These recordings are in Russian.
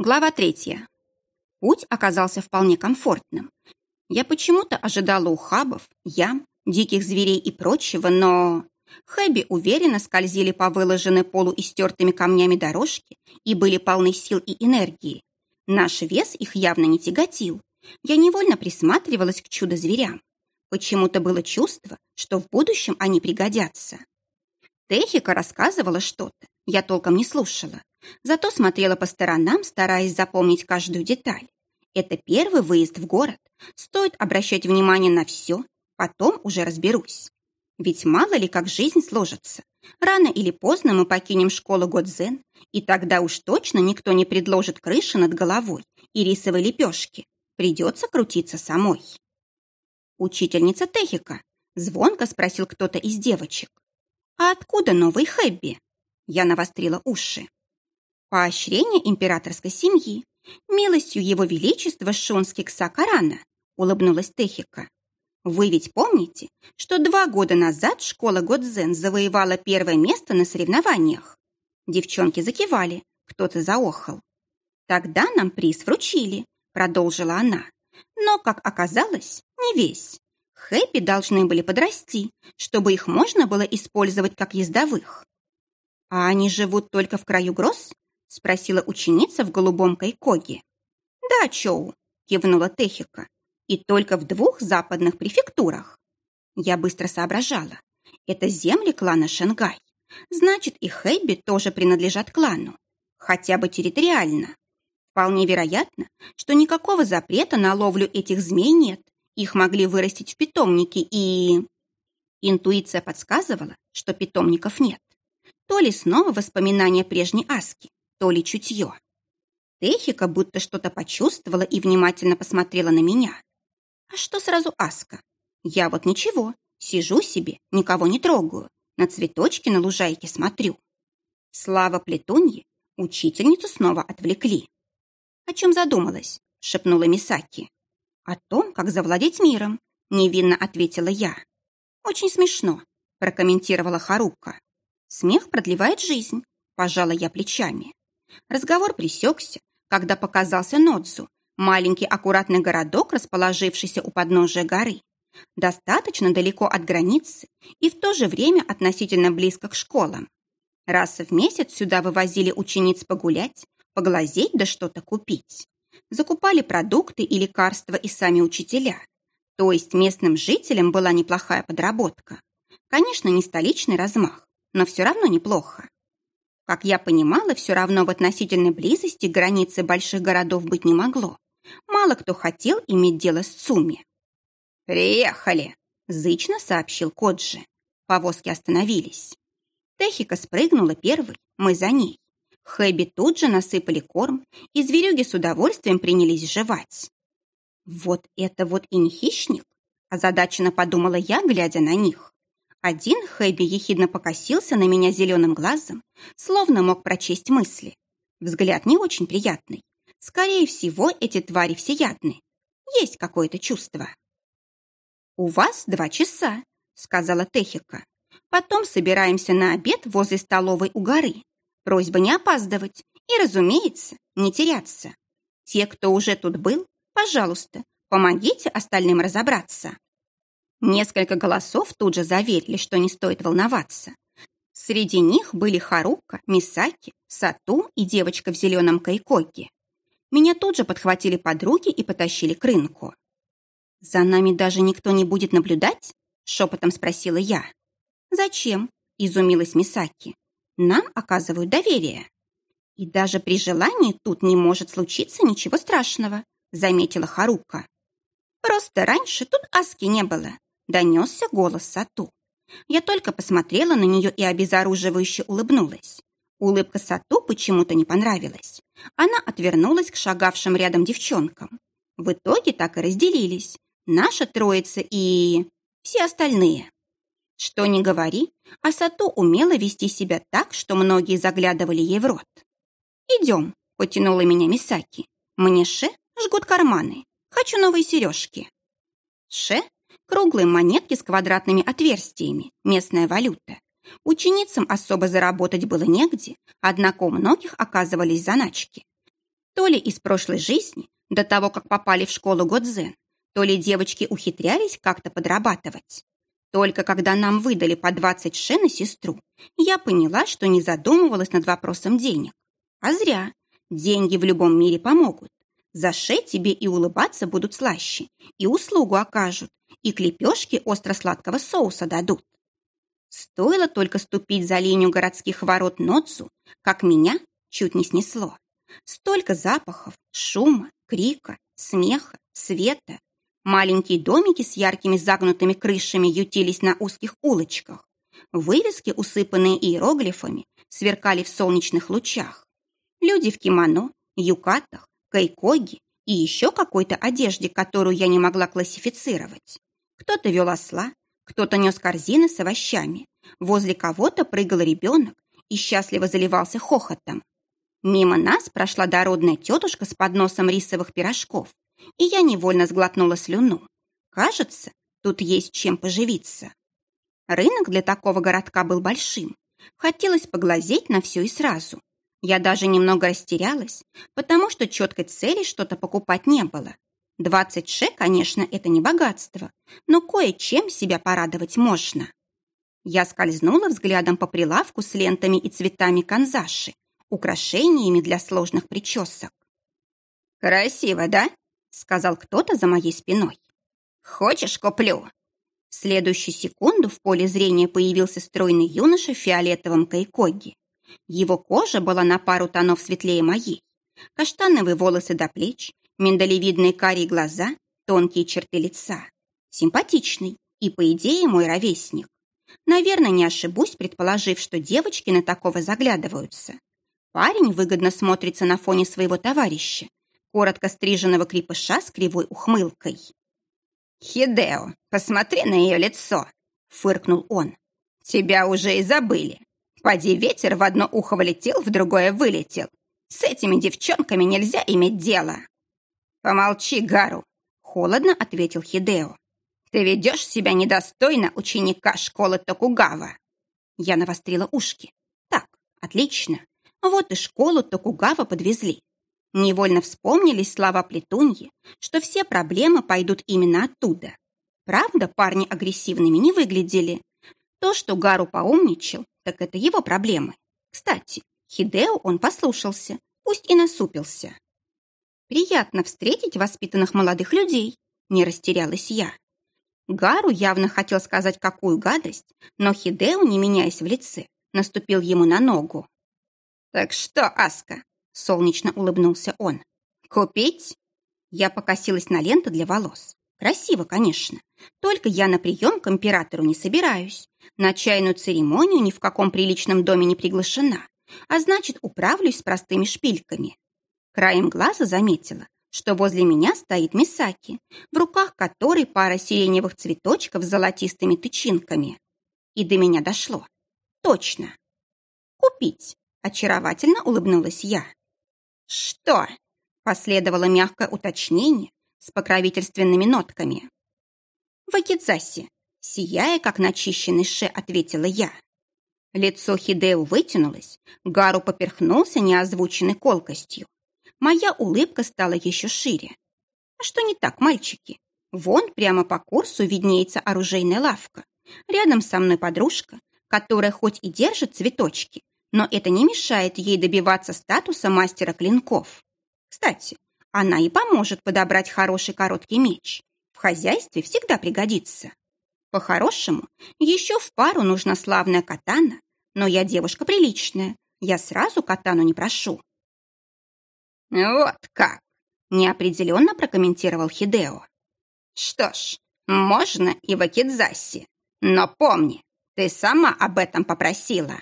Глава третья. Путь оказался вполне комфортным. Я почему-то ожидала ухабов, ям, диких зверей и прочего, но... Хэби уверенно скользили по выложенной полу истертыми камнями дорожке и были полны сил и энергии. Наш вес их явно не тяготил. Я невольно присматривалась к чудо-зверям. Почему-то было чувство, что в будущем они пригодятся. Техика рассказывала что-то, я толком не слушала. Зато смотрела по сторонам, стараясь запомнить каждую деталь. Это первый выезд в город. Стоит обращать внимание на все, потом уже разберусь. Ведь мало ли как жизнь сложится. Рано или поздно мы покинем школу Годзен, и тогда уж точно никто не предложит крыши над головой и рисовой лепешки. Придется крутиться самой. Учительница Техика. Звонко спросил кто-то из девочек. А откуда новый Хэбби? Я навострила уши. Поощрение императорской семьи, милостью его величества Шунски Ксакарана, улыбнулась Техика. Вы ведь помните, что два года назад школа Годзен завоевала первое место на соревнованиях? Девчонки закивали, кто-то заохал. Тогда нам приз вручили, продолжила она. Но, как оказалось, не весь. Хэппи должны были подрасти, чтобы их можно было использовать как ездовых. А они живут только в краю гроз? — спросила ученица в голубом кайкоге. «Да, Чоу», — кивнула Техика, «и только в двух западных префектурах». Я быстро соображала. Это земли клана Шенгай. Значит, и Хэйби тоже принадлежат клану. Хотя бы территориально. Вполне вероятно, что никакого запрета на ловлю этих змей нет. Их могли вырастить в питомнике и... Интуиция подсказывала, что питомников нет. То ли снова воспоминания прежней Аски, то ли чутье. Техика будто что-то почувствовала и внимательно посмотрела на меня. А что сразу Аска? Я вот ничего, сижу себе, никого не трогаю, на цветочки на лужайке смотрю. Слава плетунье, учительницу снова отвлекли. «О чем задумалась?» — шепнула Мисаки. «О том, как завладеть миром», — невинно ответила я. «Очень смешно», — прокомментировала Харука. «Смех продлевает жизнь», — пожала я плечами. Разговор пресекся, когда показался Нодзу, маленький аккуратный городок, расположившийся у подножия горы. Достаточно далеко от границы и в то же время относительно близко к школам. Раз в месяц сюда вывозили учениц погулять, поглазеть да что-то купить. Закупали продукты и лекарства и сами учителя. То есть местным жителям была неплохая подработка. Конечно, не столичный размах, но все равно неплохо. Как я понимала, все равно в относительной близости границы больших городов быть не могло. Мало кто хотел иметь дело с Цуми. «Приехали!» – зычно сообщил Коджи. Повозки остановились. Техика спрыгнула первой, мы за ней. Хэби тут же насыпали корм, и зверюги с удовольствием принялись жевать. «Вот это вот и не хищник?» – озадаченно подумала я, глядя на них. Один Хэби ехидно покосился на меня зеленым глазом, словно мог прочесть мысли. Взгляд не очень приятный. Скорее всего, эти твари всеядны. Есть какое-то чувство. «У вас два часа», — сказала Техика. «Потом собираемся на обед возле столовой у горы. Просьба не опаздывать и, разумеется, не теряться. Те, кто уже тут был, пожалуйста, помогите остальным разобраться». Несколько голосов тут же заверили, что не стоит волноваться. Среди них были Харука, Мисаки, Сату и девочка в зеленом кайкоге. Меня тут же подхватили подруги и потащили к рынку. «За нами даже никто не будет наблюдать?» — шепотом спросила я. «Зачем?» — изумилась Мисаки. «Нам оказывают доверие». «И даже при желании тут не может случиться ничего страшного», — заметила Харука. «Просто раньше тут Аски не было донесся голос Сату. Я только посмотрела на нее и обезоруживающе улыбнулась. Улыбка Сату почему-то не понравилась. Она отвернулась к шагавшим рядом девчонкам. В итоге так и разделились. Наша троица и... все остальные. Что ни говори, а Сату умела вести себя так, что многие заглядывали ей в рот. «Идем», — потянула меня Мисаки. «Мне Ше жгут карманы. Хочу новые сережки». Ше Круглые монетки с квадратными отверстиями, местная валюта. Ученицам особо заработать было негде, однако у многих оказывались заначки. То ли из прошлой жизни, до того, как попали в школу Годзен, то ли девочки ухитрялись как-то подрабатывать. Только когда нам выдали по 20 ше на сестру, я поняла, что не задумывалась над вопросом денег. А зря. Деньги в любом мире помогут. За ше тебе и улыбаться будут слаще, и услугу окажут, и клепешки остро-сладкого соуса дадут. Стоило только ступить за линию городских ворот Ноцу, как меня чуть не снесло. Столько запахов, шума, крика, смеха, света. Маленькие домики с яркими загнутыми крышами ютились на узких улочках. Вывески, усыпанные иероглифами, сверкали в солнечных лучах. Люди в кимоно, юкатах, кайкоги и еще какой-то одежде, которую я не могла классифицировать. Кто-то вел осла, кто-то нес корзины с овощами. Возле кого-то прыгал ребенок и счастливо заливался хохотом. Мимо нас прошла дородная тетушка с подносом рисовых пирожков, и я невольно сглотнула слюну. Кажется, тут есть чем поживиться. Рынок для такого городка был большим. Хотелось поглазеть на все и сразу. Я даже немного растерялась, потому что четкой цели что-то покупать не было. Двадцать ше, конечно, это не богатство, но кое-чем себя порадовать можно. Я скользнула взглядом по прилавку с лентами и цветами канзаши, украшениями для сложных причесок. «Красиво, да?» — сказал кто-то за моей спиной. «Хочешь, куплю?» В следующую секунду в поле зрения появился стройный юноша в фиолетовом кайкоге. Его кожа была на пару тонов светлее моей. Каштановые волосы до плеч, миндалевидные карие глаза, тонкие черты лица. Симпатичный и, по идее, мой ровесник. Наверное, не ошибусь, предположив, что девочки на такого заглядываются. Парень выгодно смотрится на фоне своего товарища, коротко стриженного крепыша с кривой ухмылкой. «Хидео, посмотри на ее лицо!» — фыркнул он. «Тебя уже и забыли. Поди ветер в одно ухо влетел, в другое вылетел. С этими девчонками нельзя иметь дело». «Помолчи, Гару!» — холодно ответил Хидео. «Ты ведешь себя недостойно ученика школы Токугава». Я навострила ушки. «Так, отлично. Вот и школу Токугава подвезли. Невольно вспомнились слова Плетуньи, что все проблемы пойдут именно оттуда. Правда, парни агрессивными не выглядели. То, что Гару поумничал, так это его проблемы. Кстати, Хидео он послушался, пусть и насупился. «Приятно встретить воспитанных молодых людей», — не растерялась я. Гару явно хотел сказать какую гадость, но Хидео, не меняясь в лице, наступил ему на ногу. «Так что, Аска?» — солнечно улыбнулся он. «Купить?» Я покосилась на ленту для волос. Красиво, конечно. Только я на прием к императору не собираюсь. На чайную церемонию ни в каком приличном доме не приглашена. А значит, управлюсь с простыми шпильками. Краем глаза заметила, что возле меня стоит Мисаки, в руках которой пара сиреневых цветочков с золотистыми тычинками. И до меня дошло. Точно. Купить. Очаровательно улыбнулась я. «Что?» – последовало мягкое уточнение с покровительственными нотками. «Вакидзаси», – сияя, как начищенный ше, ответила я. Лицо Хидео вытянулось, Гару поперхнулся неозвученной колкостью. Моя улыбка стала еще шире. А что не так, мальчики? Вон прямо по курсу виднеется оружейная лавка. Рядом со мной подружка, которая хоть и держит цветочки, но это не мешает ей добиваться статуса мастера клинков. Кстати, она и поможет подобрать хороший короткий меч. В хозяйстве всегда пригодится. По-хорошему, еще в пару нужна славная катана, но я девушка приличная, я сразу катану не прошу. «Вот как!» – неопределенно прокомментировал Хидео. «Что ж, можно и в Акидзасе, но помни, ты сама об этом попросила»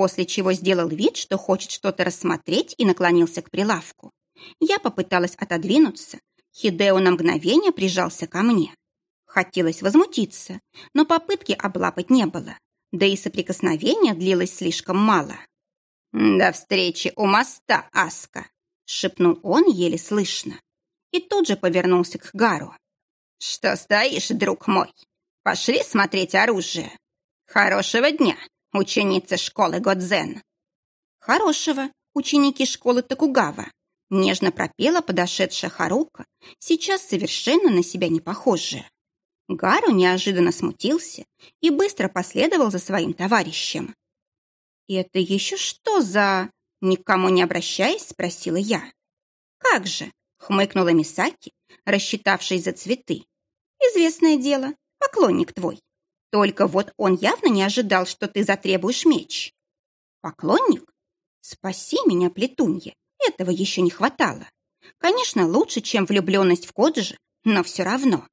после чего сделал вид, что хочет что-то рассмотреть и наклонился к прилавку. Я попыталась отодвинуться. Хидео на мгновение прижался ко мне. Хотелось возмутиться, но попытки облапать не было, да и соприкосновение длилось слишком мало. «До встречи у моста, Аска!» — шепнул он еле слышно. И тут же повернулся к Гару. «Что стоишь, друг мой? Пошли смотреть оружие. Хорошего дня!» ученицы школы Годзен. Хорошего, ученики школы Токугава. Нежно пропела подошедшая Харука, сейчас совершенно на себя не похожая. Гару неожиданно смутился и быстро последовал за своим товарищем. «Это еще что за...» Никому не обращаясь, спросила я. «Как же?» — хмыкнула Мисаки, рассчитавшись за цветы. «Известное дело, поклонник твой. Только вот он явно не ожидал, что ты затребуешь меч». «Поклонник? Спаси меня, плетунья, этого еще не хватало. Конечно, лучше, чем влюбленность в Коджи, но все равно.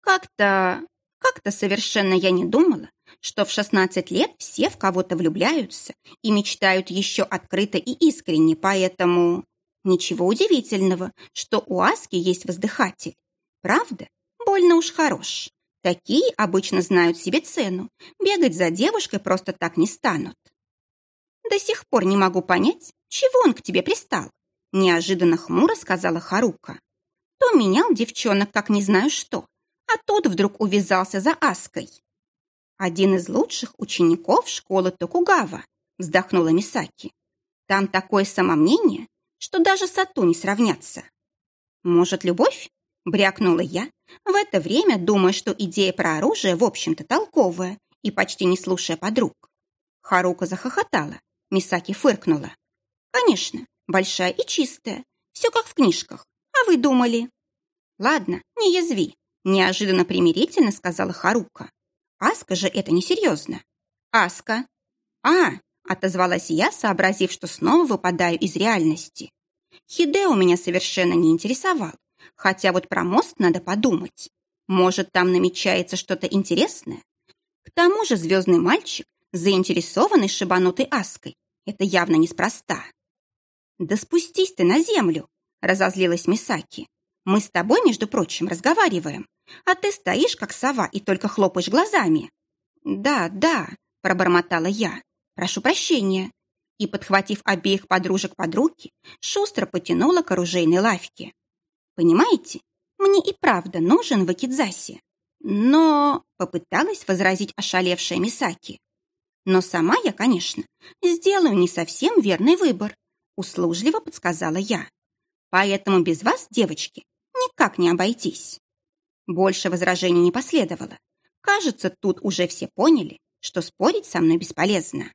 Как-то... как-то совершенно я не думала, что в 16 лет все в кого-то влюбляются и мечтают еще открыто и искренне, поэтому... Ничего удивительного, что у Аски есть воздыхатель. Правда? Больно уж хорош. Такие обычно знают себе цену. Бегать за девушкой просто так не станут. До сих пор не могу понять, чего он к тебе пристал. Неожиданно хмуро сказала Харука. То менял девчонок, как не знаю что, а тот вдруг увязался за Аской. Один из лучших учеников школы Токугава, вздохнула Мисаки. Там такое самомнение, что даже Сату не сравнятся. Может, любовь? Брякнула я, в это время думая, что идея про оружие, в общем-то, толковая, и почти не слушая подруг. Харука захохотала, Мисаки фыркнула. Конечно, большая и чистая, все как в книжках. А вы думали? Ладно, не язви, неожиданно примирительно сказала Харука. Аска же это несерьезно. Аска. А, отозвалась я, сообразив, что снова выпадаю из реальности. Хиде у меня совершенно не интересовал, хотя вот про мост надо подумать. Может, там намечается что-то интересное? К тому же звездный мальчик, заинтересованный шибанутой Аской, это явно неспроста. «Да спустись ты на землю!» — разозлилась Мисаки. «Мы с тобой, между прочим, разговариваем, а ты стоишь, как сова, и только хлопаешь глазами». «Да, да», — пробормотала я. «Прошу прощения». И, подхватив обеих подружек под руки, шустро потянула к оружейной лавке. «Понимаете, мне и правда нужен Вакидзаси. Но...» — попыталась возразить ошалевшая Мисаки. «Но сама я, конечно, сделаю не совсем верный выбор», — услужливо подсказала я. «Поэтому без вас, девочки, никак не обойтись». Больше возражений не последовало. Кажется, тут уже все поняли, что спорить со мной бесполезно.